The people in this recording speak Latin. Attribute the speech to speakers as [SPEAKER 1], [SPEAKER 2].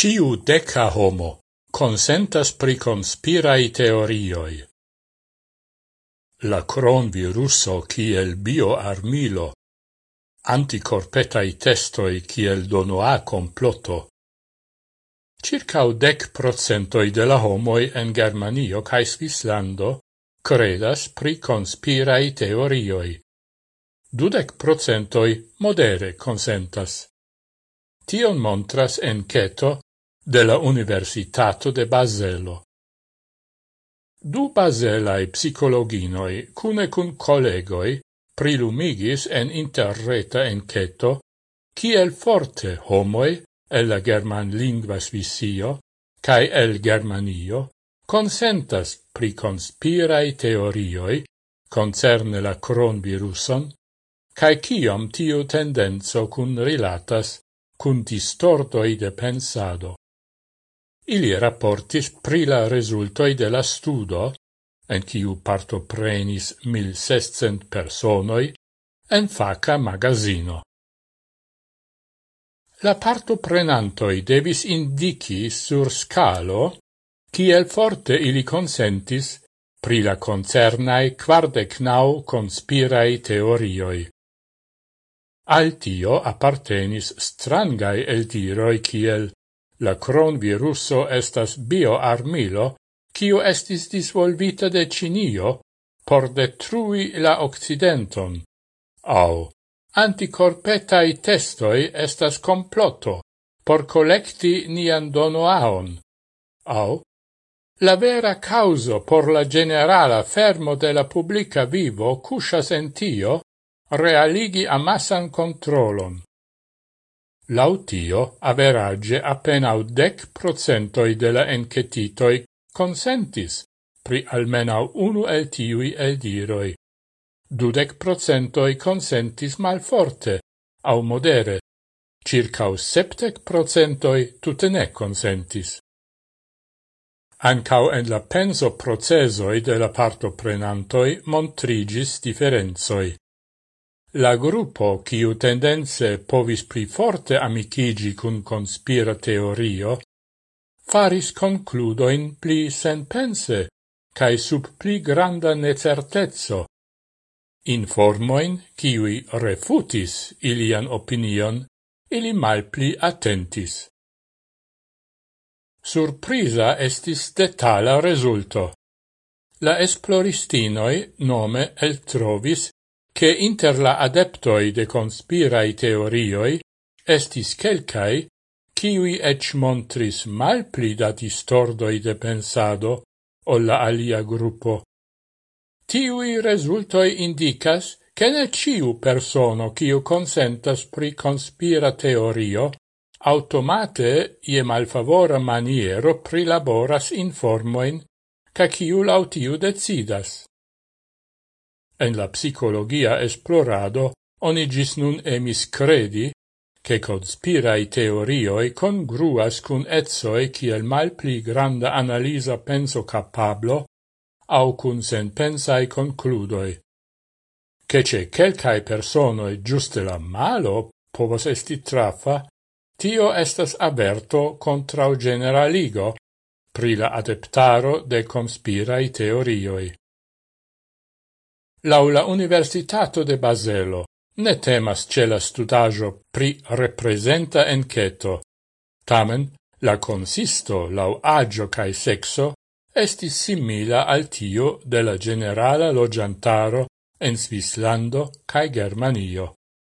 [SPEAKER 1] Ciu deca homo consentas pri conspirai teorioi. La cronviruso kiel bioarmilo, anticorpetai testoi kiel donoa comploto, Circau dec procentoi de la homoi en Germanio cae Svislando credas pri conspirai teorioi. Dudec procentoi modere consentas. Tion montras enceto de la Universitato de Baselo. Du baselai psicologinoi cune cun collegoi prilumigis en interreta enqueto ciel forte homoi el la german lingua visio cae el Germanio consentas pri conspirai teorioi concerne la cronviruson cae ciom tiu tendenzo cun rilatas cun distortoi de pensado. Ili rapportis pri la resultoi de la studo, en parto prenis 1600 personoi, en faca magazino. La parto prenantoi devis indici sur scalo ciel forte ili consentis pri la concernae quardecnau conspirae teorioi. Al tio appartenis strangai el diroi kiel La cronviruso estas bioarmilo, kiu estis disvolvita de Cinio por detrui la Occidenton, au anticorpetai testoi estas comploto por collecti nian donoaon, au la vera causo por la generala fermo de la publica vivo cusas en tio realigi amassan controlon. Lautio average appenau dec procentoi de la encetitoi consentis pri almenau unu el tiui el diroi. Dudec procentoi consentis malforte, au modere, circau septec procentoi tutte ne consentis. Ancau en la penso procesoi de la parto prenantoi montrigis differenzoi. La gruppo, quiu tendenze povis pli forte amicigi cun conspira teorio, faris concludoin pli senpense cae sub pli granda necertezzo, informoin quiui refutis ilian opinion, ili malpli attentis. Surprisa estis detala resulto. La esploristinoi nome el trovis che inter la adeptoi de conspirai teorioi estis quelcae kiui ec montris malpli da distordoi de pensado o la alia gruppo. Tiui resultoi indicas che ne ciu persono kiu consentas pri conspira teorio automate ie malfavora maniero prilaboras informoin ca ciu lautiu decidas. En la psicologia esplorado oni gis nun emis credi che conspirai teorioi congruas cun etsoi mal pli granda analisa penso capablo au cun senpensai concludoi. Che ce quelcae personoi giuste la malo povos esti trafa, tio estas averto contra generaligo pri la adeptaro de conspirai teorioi. Laula Universitato de Baselo ne temas ce la studajo pri representa enqueto. Tamen, la consisto lau agio cae sexo estis simila al tio de la generala logiantaro en Svislando cae Germanio.